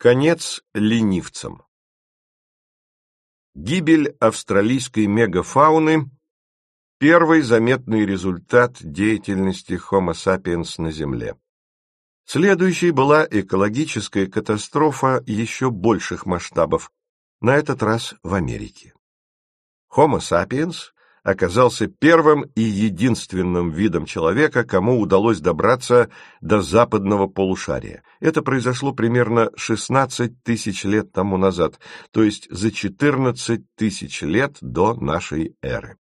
Конец ленивцам. Гибель австралийской мегафауны – первый заметный результат деятельности Homo sapiens на Земле. Следующей была экологическая катастрофа еще больших масштабов, на этот раз в Америке. Homo sapiens оказался первым и единственным видом человека, кому удалось добраться до западного полушария. Это произошло примерно 16 тысяч лет тому назад, то есть за 14 тысяч лет до нашей эры.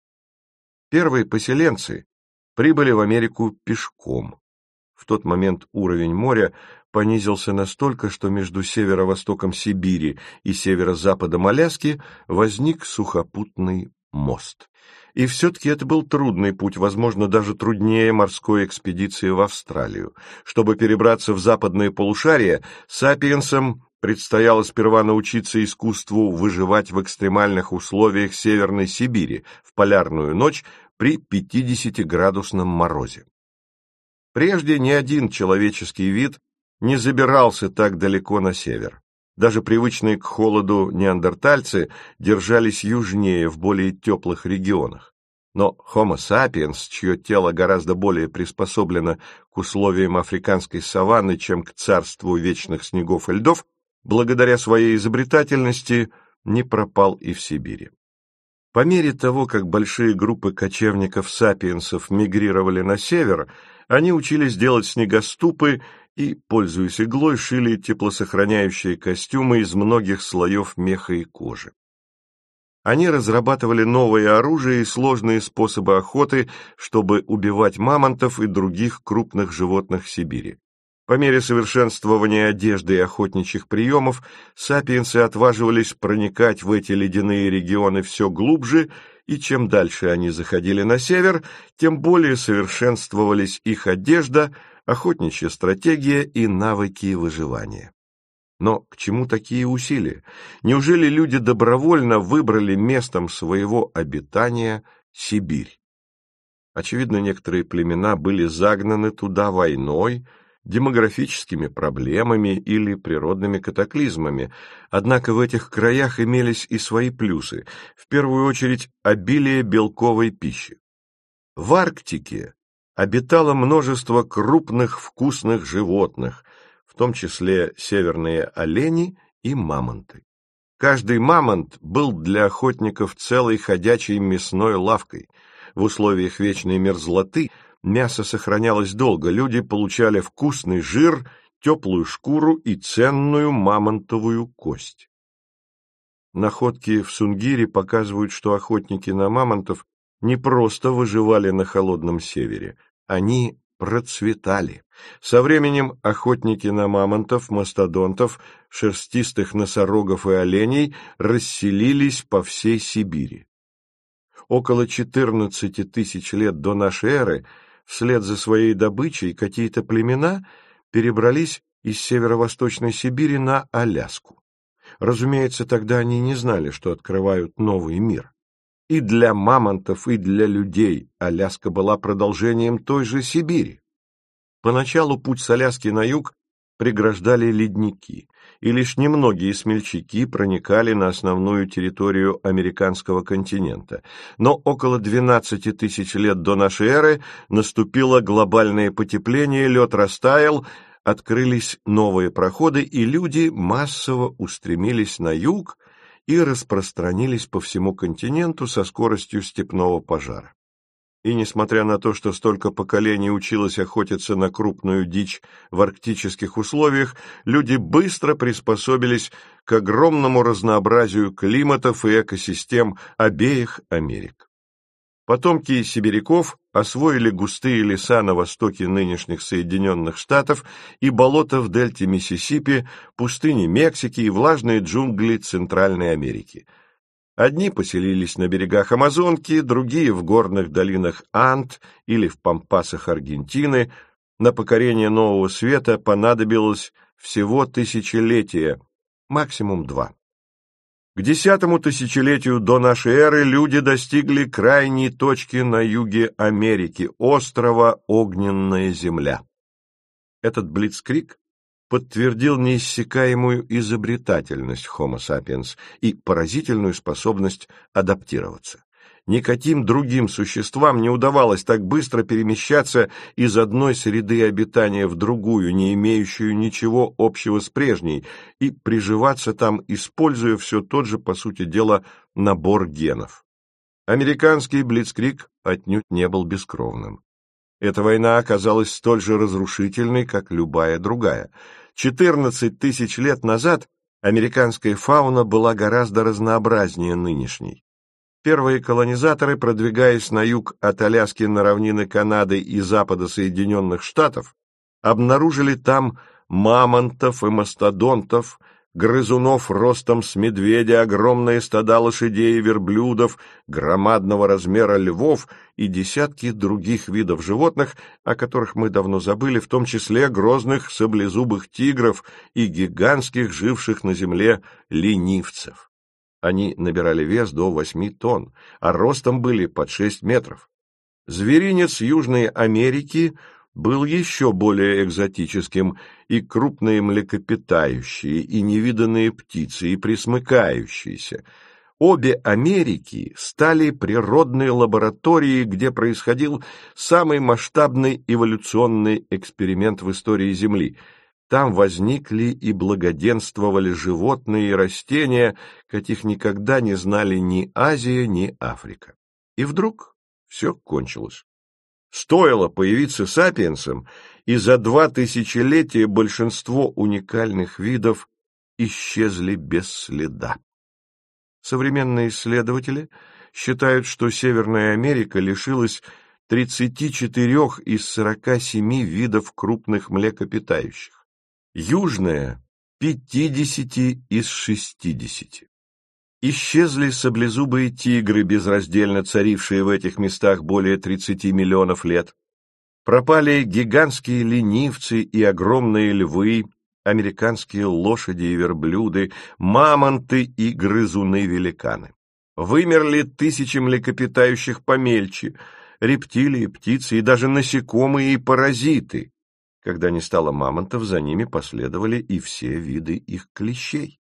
Первые поселенцы прибыли в Америку пешком. В тот момент уровень моря понизился настолько, что между северо-востоком Сибири и северо-западом Аляски возник сухопутный мост. И все-таки это был трудный путь, возможно, даже труднее морской экспедиции в Австралию. Чтобы перебраться в западное полушарие, сапиенсам предстояло сперва научиться искусству выживать в экстремальных условиях Северной Сибири в полярную ночь при 50-градусном морозе. Прежде ни один человеческий вид не забирался так далеко на север. Даже привычные к холоду неандертальцы держались южнее, в более теплых регионах. Но Homo sapiens, чье тело гораздо более приспособлено к условиям африканской саванны, чем к царству вечных снегов и льдов, благодаря своей изобретательности не пропал и в Сибири. По мере того, как большие группы кочевников-сапиенсов мигрировали на север, они учились делать снегоступы и, пользуясь иглой, шили теплосохраняющие костюмы из многих слоев меха и кожи. Они разрабатывали новое оружие и сложные способы охоты, чтобы убивать мамонтов и других крупных животных Сибири. По мере совершенствования одежды и охотничьих приемов сапиенсы отваживались проникать в эти ледяные регионы все глубже, и чем дальше они заходили на север, тем более совершенствовались их одежда – охотничья стратегия и навыки выживания. Но к чему такие усилия? Неужели люди добровольно выбрали местом своего обитания Сибирь? Очевидно, некоторые племена были загнаны туда войной, демографическими проблемами или природными катаклизмами, однако в этих краях имелись и свои плюсы, в первую очередь обилие белковой пищи. В Арктике обитало множество крупных вкусных животных, в том числе северные олени и мамонты. Каждый мамонт был для охотников целой ходячей мясной лавкой. В условиях вечной мерзлоты мясо сохранялось долго, люди получали вкусный жир, теплую шкуру и ценную мамонтовую кость. Находки в Сунгире показывают, что охотники на мамонтов не просто выживали на холодном севере, они процветали. Со временем охотники на мамонтов, мастодонтов, шерстистых носорогов и оленей расселились по всей Сибири. Около 14 тысяч лет до нашей эры вслед за своей добычей какие-то племена перебрались из северо-восточной Сибири на Аляску. Разумеется, тогда они не знали, что открывают новый мир. И для мамонтов, и для людей Аляска была продолжением той же Сибири. Поначалу путь с Аляски на юг преграждали ледники, и лишь немногие смельчаки проникали на основную территорию американского континента. Но около 12 тысяч лет до нашей эры наступило глобальное потепление, лед растаял, открылись новые проходы, и люди массово устремились на юг, и распространились по всему континенту со скоростью степного пожара. И несмотря на то, что столько поколений училось охотиться на крупную дичь в арктических условиях, люди быстро приспособились к огромному разнообразию климатов и экосистем обеих Америк. Потомки сибиряков освоили густые леса на востоке нынешних Соединенных Штатов и болота в дельте Миссисипи, пустыни Мексики и влажные джунгли Центральной Америки. Одни поселились на берегах Амазонки, другие в горных долинах Анд или в пампасах Аргентины. На покорение Нового Света понадобилось всего тысячелетия, максимум два. К десятому тысячелетию до нашей эры люди достигли крайней точки на юге Америки, острова Огненная Земля. Этот блицкрик подтвердил неиссякаемую изобретательность Homo sapiens и поразительную способность адаптироваться. Никаким другим существам не удавалось так быстро перемещаться из одной среды обитания в другую, не имеющую ничего общего с прежней, и приживаться там, используя все тот же, по сути дела, набор генов. Американский Блицкрик отнюдь не был бескровным. Эта война оказалась столь же разрушительной, как любая другая. 14 тысяч лет назад американская фауна была гораздо разнообразнее нынешней. Первые колонизаторы, продвигаясь на юг от Аляски на равнины Канады и запада Соединенных Штатов, обнаружили там мамонтов и мастодонтов, грызунов ростом с медведя, огромные стада лошадей и верблюдов, громадного размера львов и десятки других видов животных, о которых мы давно забыли, в том числе грозных саблезубых тигров и гигантских, живших на земле, ленивцев. Они набирали вес до 8 тонн, а ростом были под 6 метров. Зверинец Южной Америки был еще более экзотическим, и крупные млекопитающие, и невиданные птицы, и присмыкающиеся. Обе Америки стали природной лабораторией, где происходил самый масштабный эволюционный эксперимент в истории Земли — там возникли и благоденствовали животные и растения, каких никогда не знали ни Азия, ни Африка. И вдруг все кончилось. Стоило появиться сапиенсам, и за два тысячелетия большинство уникальных видов исчезли без следа. Современные исследователи считают, что Северная Америка лишилась 34 из 47 видов крупных млекопитающих. Южная – пятидесяти из шестидесяти. Исчезли саблезубые тигры, безраздельно царившие в этих местах более тридцати миллионов лет. Пропали гигантские ленивцы и огромные львы, американские лошади и верблюды, мамонты и грызуны-великаны. Вымерли тысячи млекопитающих помельче, рептилии, птицы и даже насекомые и паразиты. Когда не стало мамонтов, за ними последовали и все виды их клещей.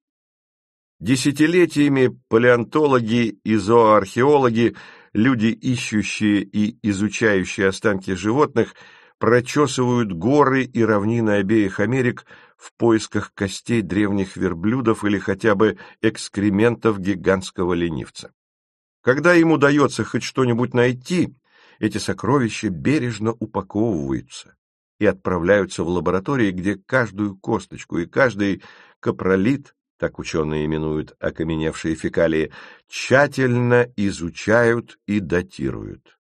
Десятилетиями палеонтологи и зооархеологи, люди, ищущие и изучающие останки животных, прочесывают горы и равнины обеих Америк в поисках костей древних верблюдов или хотя бы экскрементов гигантского ленивца. Когда им удается хоть что-нибудь найти, эти сокровища бережно упаковываются и отправляются в лаборатории, где каждую косточку и каждый капролит, так ученые именуют окаменевшие фекалии, тщательно изучают и датируют.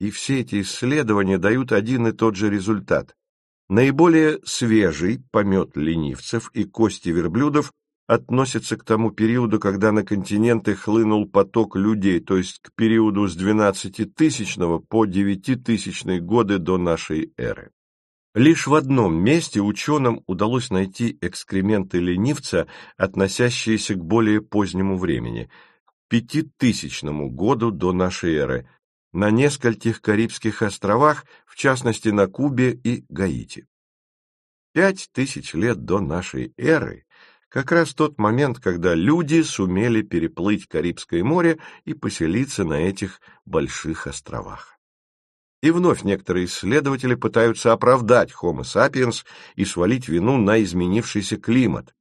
И все эти исследования дают один и тот же результат. Наиболее свежий помет ленивцев и кости верблюдов относятся к тому периоду, когда на континенты хлынул поток людей, то есть к периоду с 12-тысячного по 9-тысячные годы до нашей эры. Лишь в одном месте ученым удалось найти экскременты ленивца, относящиеся к более позднему времени, к пятитысячному году до нашей эры, на нескольких Карибских островах, в частности на Кубе и Гаити. Пять тысяч лет до нашей эры как раз тот момент, когда люди сумели переплыть Карибское море и поселиться на этих больших островах. И вновь некоторые исследователи пытаются оправдать Homo sapiens и свалить вину на изменившийся климат.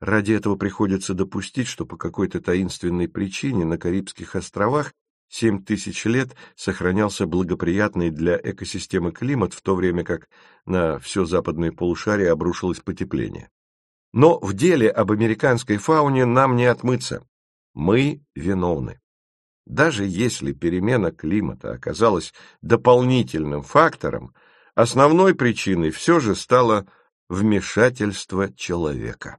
Ради этого приходится допустить, что по какой-то таинственной причине на Карибских островах семь тысяч лет сохранялся благоприятный для экосистемы климат, в то время как на все западное полушарие обрушилось потепление. Но в деле об американской фауне нам не отмыться. Мы виновны. Даже если перемена климата оказалась дополнительным фактором, основной причиной все же стало вмешательство человека.